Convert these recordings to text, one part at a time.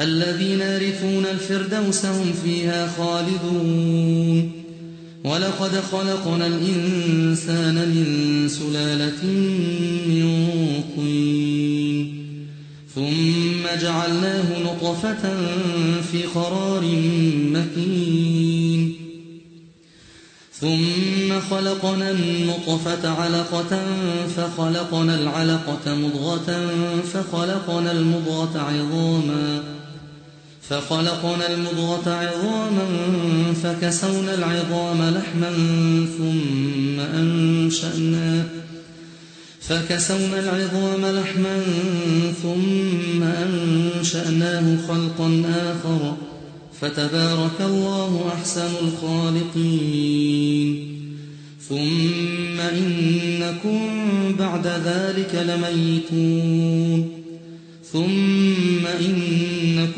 الذين يرثون الفردوس هم فيها خالدون. ولقد خلقنا الإنسان من سلالة من طين. ثم جعلناه نطفة في قرار مكين. ثم خلقنا النطفة علقة فخلقنا العلقة مضغة فخلقنا المضغة عظاما. فخلقنا المضغة عظاما فكسونا العظام لحما ثم أنشأنا فكسونا العظام لحما ثم أنشأناه خلقا آخر فتبارك الله أحسن الخالقين ثم إنكم بعد ذلك لميتون ثم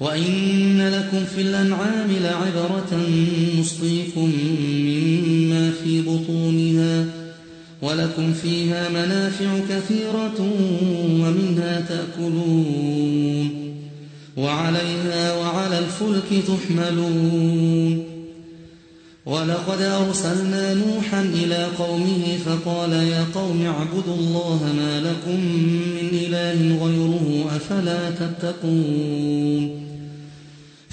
وإن لكم في الأنعام لعبرة نسقيكم مما في بطونها ولكم فيها منافع كثيرة ومنها تأكلون وعليها وعلى الفلك تحملون ولقد أرسلنا نوحا إلى قومه فقال يا قوم اعبدوا الله ما لكم من إله غيره أفلا تتقون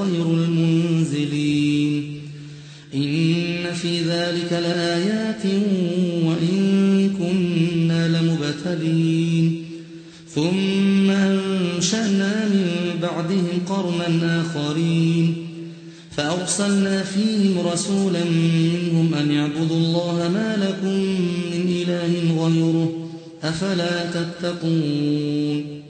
خير المنزلين. إن في ذلك لآيات وإن كنا لمبتلين. ثم أنشأنا من بعدهم قرنا آخرين. فأرسلنا فيهم رسولا منهم أن يعبدوا الله ما لكم من إله غيره أفلا تتقون.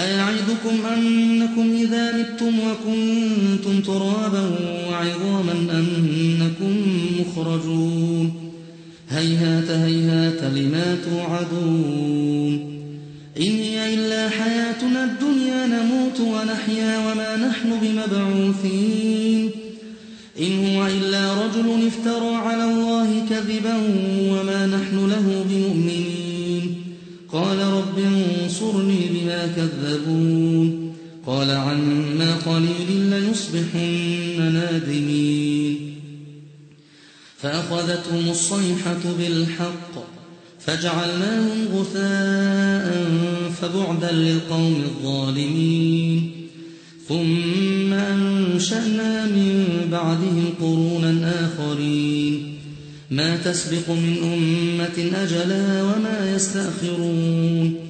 أيعدكم أنكم إذا متم وكنتم ترابا وعظاما أنكم مخرجون هيهات هيهات لما توعدون إن هي إلا حياتنا الدنيا نموت ونحيا وما نحن بمبعوثين إن هو إلا رجل افترى على الله كذبا وما نحن له بمؤمنين قال رب انصرني بما كذبون قال عما قليل ليصبحن نادمين فأخذتهم الصيحة بالحق فجعلناهم غثاء فبعدا للقوم الظالمين ثم أنشأنا من بعدهم قرونا آخرين ما تسبق من أمة أجلا وما يستأخرون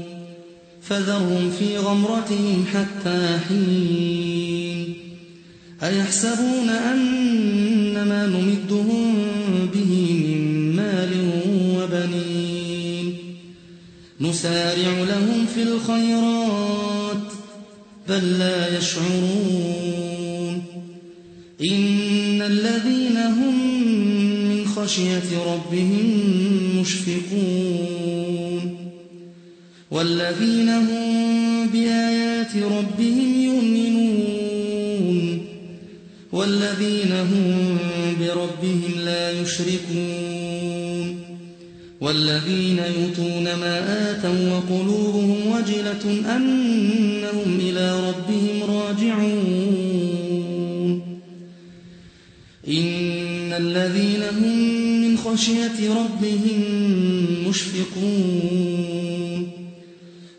فذرهم في غمرتهم حتى حين أيحسبون أن ما نمدهم به من مال بنين نسارع لهم في الخيرات بل لا يشعرون إن الذين هم من خشية ربهم مشفقون والذين هم بآيات ربهم يؤمنون والذين هم بربهم لا يشركون والذين يؤتون ما آتوا وقلوبهم وجلة أنهم إلى ربهم راجعون إن الذين هم من خشية ربهم مشفقون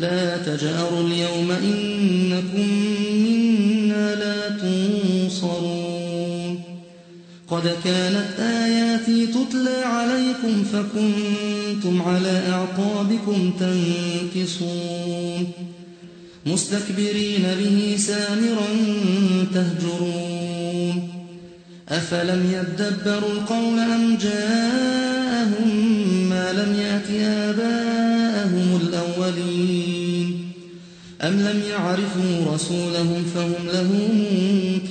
لا تجأروا اليوم إنكم منا لا تنصرون. قد كانت آياتي تتلى عليكم فكنتم على أعقابكم تنكصون مستكبرين به سامرا تهجرون. أفلم يدبروا القول أم جاءهم ما لم يأت آباءهم الأولين؟ أم لم يعرفوا رسولهم فهم له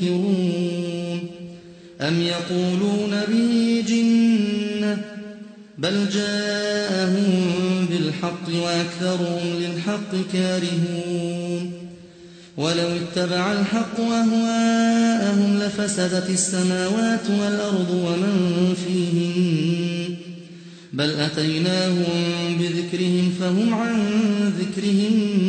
منكرون أم يقولون به جنة بل جاءهم بالحق وأكثرهم للحق كارهون ولو اتبع الحق أهواءهم لفسدت السماوات والأرض ومن فيهن بل أتيناهم بذكرهم فهم عن ذكرهم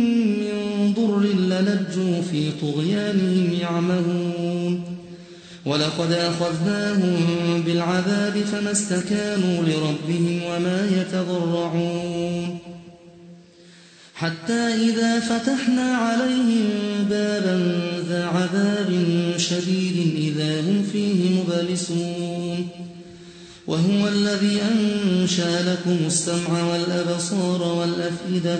ضر للجوا في طغيانهم يعمهون. ولقد أخذناهم بالعذاب فما استكانوا لربهم وما يتضرعون. حتى إذا فتحنا عليهم بابا ذا عذاب شديد إذا هم فيه مبلسون. وهو الذي أنشى لكم السمع والأبصار والأفئدة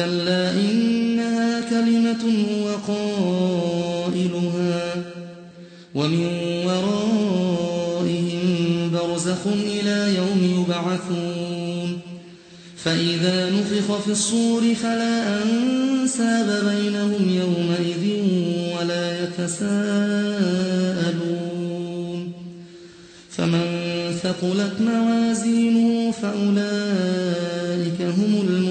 كلا إنها كلمة هو قائل قائلها ومن ورائهم برزخ إلى يوم يبعثون فإذا نفخ في الصور فلا أنساب بينهم يومئذ ولا يتساءلون فمن ثقلت موازينه فأولئك هم المفلحون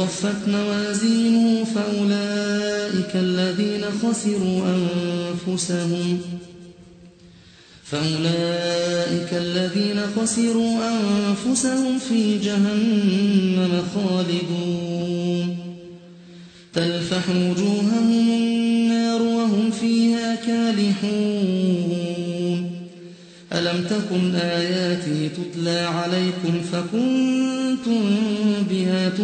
خفت موازينه فأولئك الذين خسروا أنفسهم. فأولئك الذين خسروا أنفسهم في جهنم خالدون. تلفح وجوههم النار وهم فيها كالحون. ألم تكن آياتي تتلى عليكم فكنتم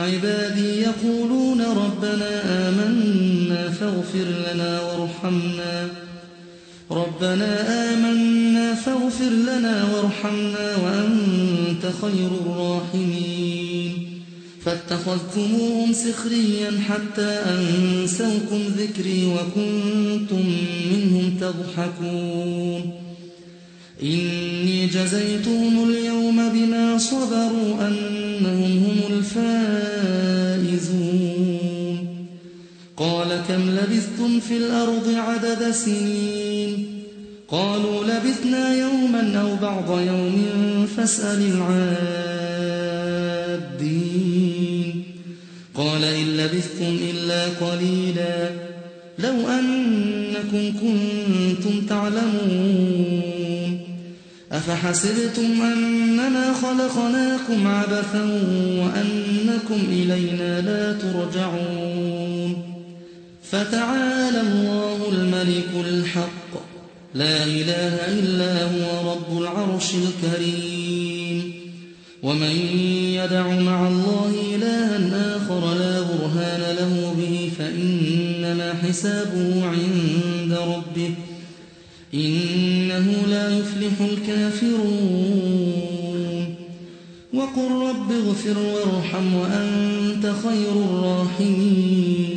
عبادي يقولون ربنا آمنا فاغفر لنا وارحمنا. ربنا آمنا فاغفر لنا وارحمنا وأنت خير الراحمين. فاتخذتموهم سخريا حتى أنسوكم ذكري وكنتم منهم تضحكون. إني جزيتهم اليوم بما صبروا أنهم هم الفائزون كم لبثتم في الأرض عدد سنين؟ قالوا لبثنا يوما أو بعض يوم فاسأل العادين. قال إن لبثتم إلا قليلا. لو أنكم كنتم تعلمون. أفحسبتم أننا خلقناكم عبثا وأنكم إلينا لا ترجعون. فتعالى الله الملك الحق. لا إله إلا هو رب العرش الكريم. ومن يدع مع الله إلها آخر لا برهان له به فإنما حسابه عند ربه. إنه لا يفلح الكافرون. وقل رب اغفر وارحم وأنت خير الراحمين.